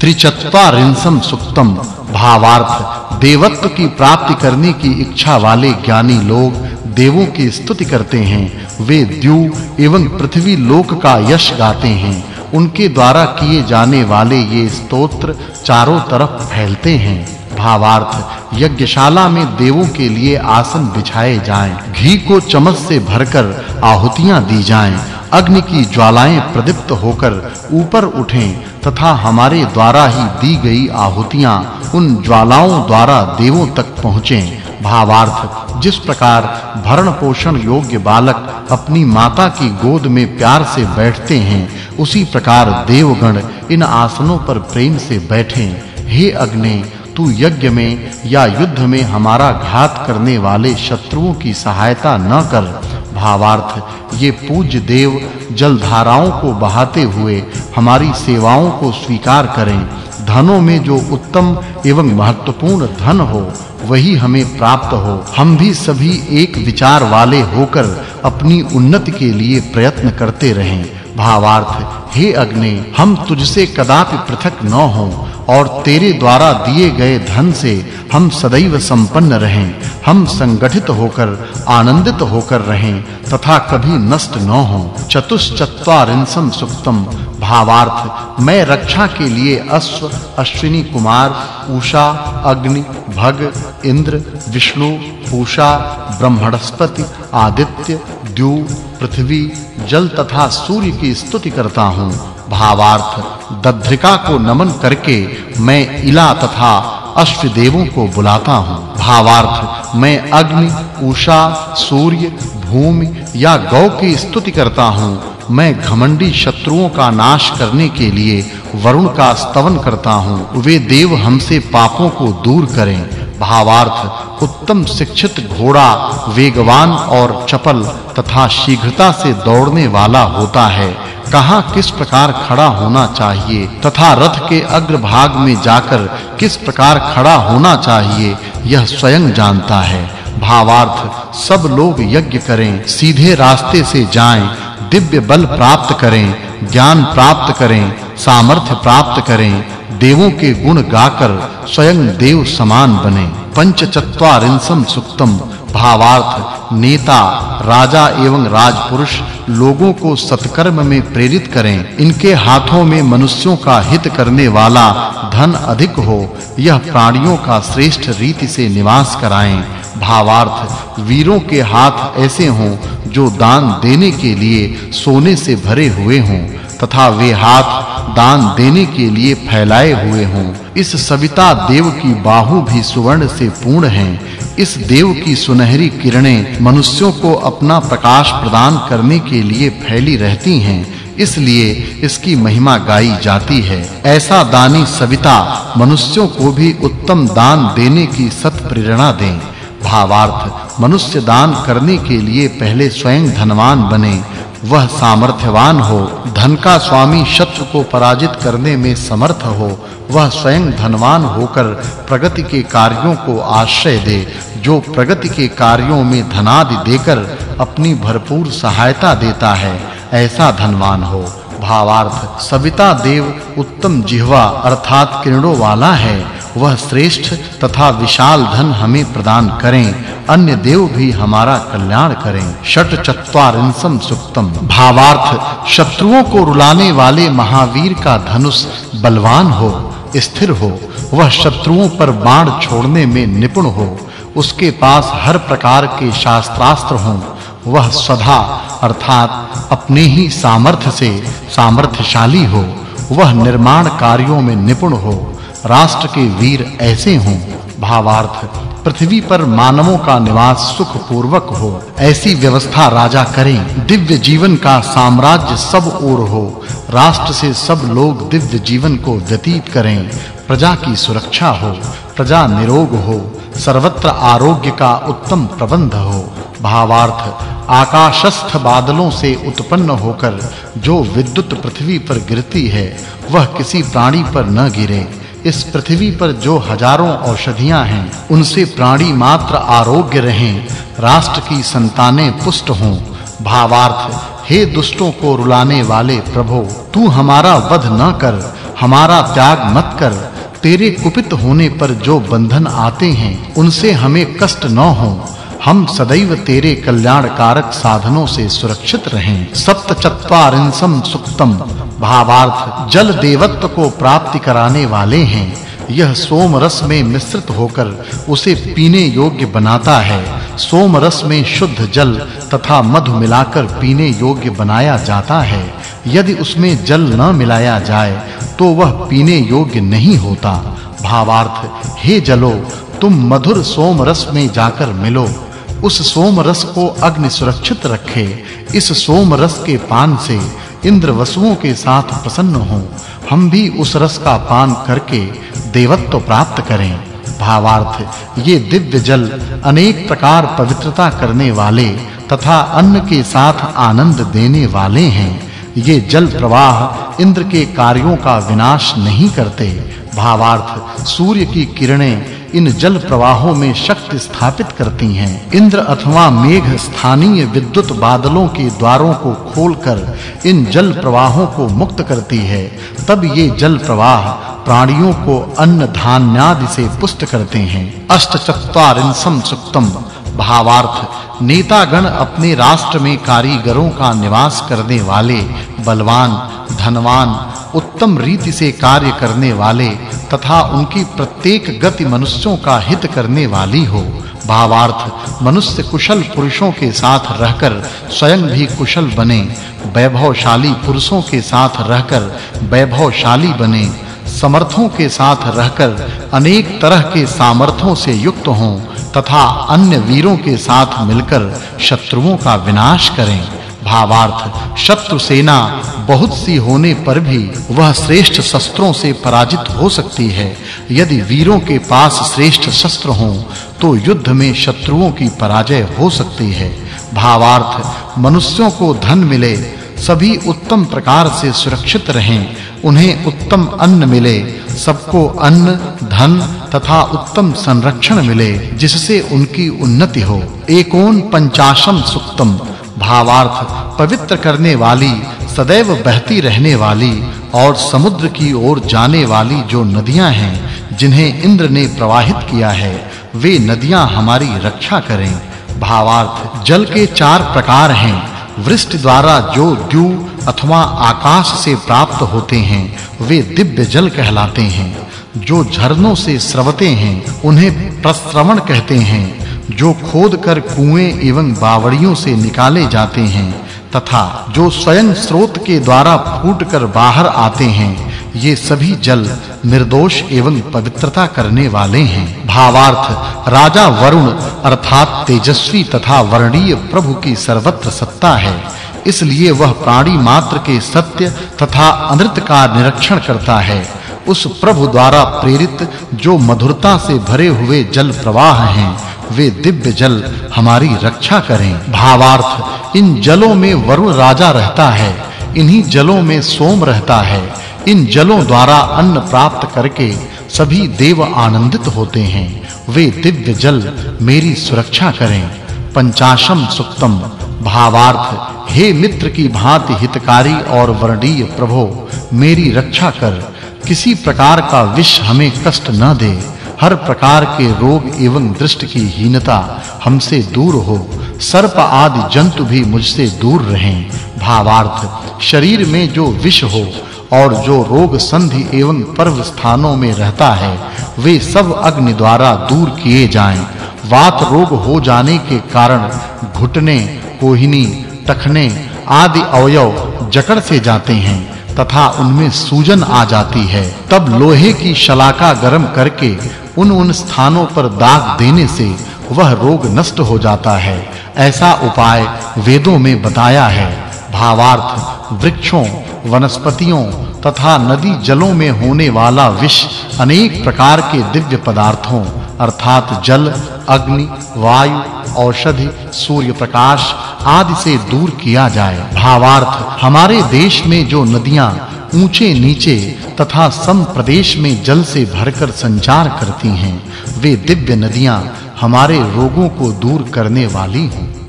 त्रिचत्वारिंसम सुक्तम भावार्थ, देवत्व की प्राप्ति करने की इच्छा वाले ज्ञानी लोग देवों की स्तुति करते हैं। वे द्यू एवं पृथ्वी लोक का यश गाते हैं। उनके द्वारा किए जाने वाले ये स्तोत्र चारों तरफ़ फैलते हैं। भावार्थ, यज्ञशाला में देवों के लिए आसन बिछाए जाएँ। घी को चम्मच से भरकर आहुतियाँ दी जाएँ। अग्नि की ज्वालाएँ प्रदीप्त होकर ऊपर उठें तथा हमारे द्वारा ही दी गई आहुतियाँ उन ज्वालाओं द्वारा देवों तक पहुँचें। भावार्थ, जिस प्रकार भरण पोषण योग्य बालक अपनी माता की गोद में प्यार से बैठते हैं, उसी प्रकार देवगण इन आसनों पर प्रेम से बैठें। हे अग्नि, तू यज्ञ में या युद्ध में हमारा घात करने वाले शत्रुओं की सहायता न कर। भावार्थ, ये पूज्य देव जलधाराओं को बहाते हुए हमारी सेवाओं को स्वीकार करें। धनों में जो उत्तम एवं महत्वपूर्ण धन हो, वही हमें प्राप्त हो। हम भी सभी एक विचार वाले होकर अपनी उन्नति के लिए प्रयत्न करते रहें। भावार्थ, हे अग्नि, हम तुझसे कदापि पृथक न हों। और तेरे द्वारा दिए गए धन से हम सदैव संपन्न रहें। हम संगठित होकर, आनंदित होकर रहें, तथा कभी नष्ट न हों। चतुश्चत्वारिंसम सुक्तम। भावार्थ, मैं रक्षा के लिए अश्व, अश्विनी कुमार, उषा, अग्नि, भग, इंद्र, विष्णु, पूषा, ब्रह्मणस्पति, आदित्य, द्यू, पृथ्वी, जल तथा सूर्य की स्तुति करता हूँ। भावार्थ दध्रिका को नमन करके मैं इला तथा अश्व देवों को बुलाता हूँ। भावार्थ, मैं अग्नि, उषा, सूर्य, भूमि या गौ की स्तुति करता हूँ। मैं घमंडी शत्रुओं का नाश करने के लिए वरुण का स्तवन करता हूँ। वे देव हमसे पापों को दूर करें। भावार्थ, उत्तम शिक्षित घोड़ा, वेगवान और चपल तथा शीघ्रता से दौड़ने वाला होता है। कहाँ, किस प्रकार खड़ा होना चाहिए? तथा रथ के अग्रभाग में जाकर किस प्रकार खड़ा होना चाहिए? यह स्वयं जानता है। भावार्थ, सब लोग यज्ञ करें, सीधे रास्ते से जाएँ, दिव्य बल प्राप्त करें, ज्ञान प्राप्त करें, सामर्थ्य प्राप्त करें, देवों के गुण गाकर स्वयं देव समान बने। पंचचत्वारिंसम सुक्तम। भावार्थ, नेता, राजा एवं राजपुरुष लोगों को सत्कर्म में प्रेरित करें। इनके हाथों में मनुष्यों का हित करने वाला धन अधिक हो, यह प्राणियों का श्रेष्ठ रीति से निवास कराएँ। भावार्थ, वीरों के हाथ ऐसे हों जो दान देने के लिए सोने से भरे हुए हों। तथा वे हाथ दान देने के लिए फैलाए हुए हों। इस सविता देव की बाहु भी सुवर्ण से पूर्ण हैं। इस देव की सुनहरी किरणें मनुष्यों को अपना प्रकाश प्रदान करने के लिए फैली रहती हैं। इसलिए इसकी महिमा गाई जाती है। ऐसा दानी सविता मनुष्यों को भी उत्तम दान देने की सत प्रेरणा दें। भावार्थ, मनुष्य दान करने के लिए पहले स्वयं धनवान बने। वह सामर्थ्यवान हो, धन का स्वामी शत्रु को पराजित करने में समर्थ हो, वह स्वयं धनवान होकर प्रगति के कार्यों को आश्रय दे, जो प्रगति के कार्यों में धनादि देकर अपनी भरपूर सहायता देता है, ऐसा धनवान हो। भावार्थ, सविता देव उत्तम जिह्वा अर्थात किरणों वाला है। वह श्रेष्ठ तथा विशाल धन हमें प्रदान करें, अन्य देव भी हमारा कल्याण करें। षट चत्वारिंसम सुक्तम। भावार्थ, शत्रुओं को रुलाने वाले महावीर का धनुष बलवान हो, स्थिर हो। वह शत्रुओं पर बाण छोड़ने में निपुण हो। उसके पास हर प्रकार के शास्त्रास्त्र हों। वह सदा, अर्थात अपने ही सामर्थ्य से सामर्थ्यशाली हो। वह निर्माण कार्यों में निपुण हो। राष्ट्र के वीर ऐसे हों, भावार्थ, पृथ्वी पर मानवों का निवास सुख पूर्वक हो। ऐसी व्यवस्था राजा करें, दिव्य जीवन का साम्राज्य सब ओर हो। राष्ट्र से सब लोग दिव्य जीवन को व्यतीत करें, प्रजा की सुरक्षा हो, प्रजा निरोग हो, सर्वत्र आरोग्य का उत्तम प्रबंध हो। भावार्थ, आकाशस्थ बादलों से उत्पन्न होकर, जो विद्युत पृथ्वी पर गिरती है, वह किसी प्राणी पर न गिरे। इस पृथ्वी पर जो हज़ारों औषधियाँ हैं, उनसे प्राणी मात्र आरोग्य रहें, राष्ट्र की संतानें पुष्ट हों। भावार्थ, हे दुष्टों को रुलाने वाले प्रभु, तू हमारा वध न कर, हमारा त्याग मत कर। तेरे कुपित होने पर जो बंधन आते हैं, उनसे हमें कष्ट न हो। हम सदैव तेरे कल्याणकारक साधनों से सुरक्षित रहें। सप्त चत्वारिंसम सुक्तम, भावार्थ, जल देवत्व को प्राप्ति कराने वाले हैं। यह सोम रस में मिश्रित होकर उसे पीने योग्य बनाता है। सोम रस में शुद्ध जल तथा मधु मिलाकर पीने योग्य बनाया जाता है। यदि उसमें जल न मिलाया जाए तो वह पीने योग्य नहीं होता। भावार्थ, हे जलो, तुम मधुर सोम रस में जाकर मिलो। उस सोम रस को अग्नि सुरक्षित रखे। इस सोम रस के पान से इंद्र वसुओं के साथ प्रसन्न हो। हम भी उस रस का पान करके देवत्व प्राप्त करें। भावार्थ, ये दिव्य जल अनेक प्रकार पवित्रता करने वाले तथा अन्न के साथ आनंद देने वाले हैं। ये जल प्रवाह इंद्र के कार्यों का विनाश नहीं करते। भावार्थ, सूर्य की किरणें इन जल प्रवाहों में शक्ति स्थापित करती हैं। इंद्र अथवा मेघ स्थानीय विद्युत बादलों के द्वारों को खोलकर इन जल प्रवाहों को मुक्त करती है। तब ये जल प्रवाह प्राणियों को अन्न धान्यादि से पुष्ट करते हैं। अष्टचत्वारिंसम सुक्तम। भावार्थ, नेतागण अपने राष्ट्र में कारीगरों का निवास करने वाले, बलवान, धनवान, उत्तम रीति से कार्य करने वाले तथा उनकी प्रत्येक गति मनुष्यों का हित करने वाली हो। भावार्थ, मनुष्य कुशल पुरुषों के साथ रहकर स्वयं भी कुशल बने। वैभवशाली पुरुषों के साथ रहकर वैभवशाली बने। समर्थों के साथ रहकर अनेक तरह के सामर्थ्यों से युक्त हों तथा अन्य वीरों के साथ मिलकर शत्रुओं का विनाश करें। भावार्थ। शत्रु सेना बहुत सी होने पर भी वह श्रेष्ठ शस्त्रों से पराजित हो सकती है। यदि वीरों के पास श्रेष्ठ शस्त्र हों तो युद्ध में शत्रुओं की पराजय हो सकती है। भावार्थ, मनुष्यों को धन मिले, सभी उत्तम प्रकार से सुरक्षित रहें, उन्हें उत्तम अन्न मिले, सबको अन्न, धन तथा उत्तम संरक्षण मिले, जिससे उनकी उन्नति हो। एकोन पंचाशम सुक्तम। भावार्थ पवित्र करने वाली, सदैव बहती रहने वाली और समुद्र की ओर जाने वाली जो नदियाँ हैं, जिन्हें इंद्र ने प्रवाहित किया है, वे नदियाँ हमारी रक्षा करें। भावार्थ जल के चार प्रकार हैं। वृष्टि द्वारा जो द्यू अथवा आकाश से प्राप्त होते हैं, वे दिव्य जल कहलाते हैं। जो झरनों से स्रवते हैं, उन्हें प्रस्रवण कहते हैं। जो खोद कर कुएँ एवं बावड़ियों से निकाले जाते हैं, तथा जो स्वयं स्रोत के द्वारा फूटकर बाहर आते हैं, ये सभी जल निर्दोष एवं पवित्रता करने वाले हैं। भावार्थ, राजा वरुण अर्थात तेजस्वी तथा वर्णीय प्रभु की सर्वत्र सत्ता है। इसलिए वह प्राणी मात्र के सत्य तथा अनृत का निरीक्षण करता है। उस प्रभु द्वारा प्रेरित जो मधुरता से भरे हुए जल प्रवाह हैं वे दिव्य जल हमारी रक्षा करें। भावार्थ, इन जलों में वरुण राजा रहता है। इन्हीं जलों में सोम रहता है। इन जलों द्वारा अन्न प्राप्त करके सभी देव आनंदित होते हैं। वे दिव्य जल मेरी सुरक्षा करें। पंचाशम सुक्तम, भावार्थ, हे मित्र की भांति हितकारी और वर्णीय प्रभो, मेरी रक्षा कर। किसी प्रकार का विष हमें कष्ट न दे। हर प्रकार के रोग एवं दृष्टि की हीनता हमसे दूर हो, सर्प आदि जंतु भी मुझसे दूर रहें। भावार्थ, शरीर में जो विष हो और जो रोग संधि एवं पर्व स्थानों में रहता है, वे सब अग्नि द्वारा दूर किए जाएँ। वात रोग हो जाने के कारण घुटने, कोहिनी, टखने आदि अवयव जकड़ से जाते हैं। तथा उनमें सूजन आ जाती है। तब लोहे की शलाका गरम करके उन उन स्थानों पर दाग देने से वह रोग नष्ट हो जाता है। ऐसा उपाय वेदों में बताया है। भावार्थ, वृक्षों, वनस्पतियों तथा नदी जलों में होने वाला विष अनेक प्रकार के दिव्य पदार्थों, अर्थात जल, अग्नि, वायु, औषधि, सूर्य प्रकाश आदि से दूर किया जाए। भावार्थ, हमारे देश में जो नदियाँ ऊँचे नीचे तथा सम प्रदेश में जल से भरकर संचार करती हैं, वे दिव्य नदियाँ हमारे रोगों को दूर करने वाली हों।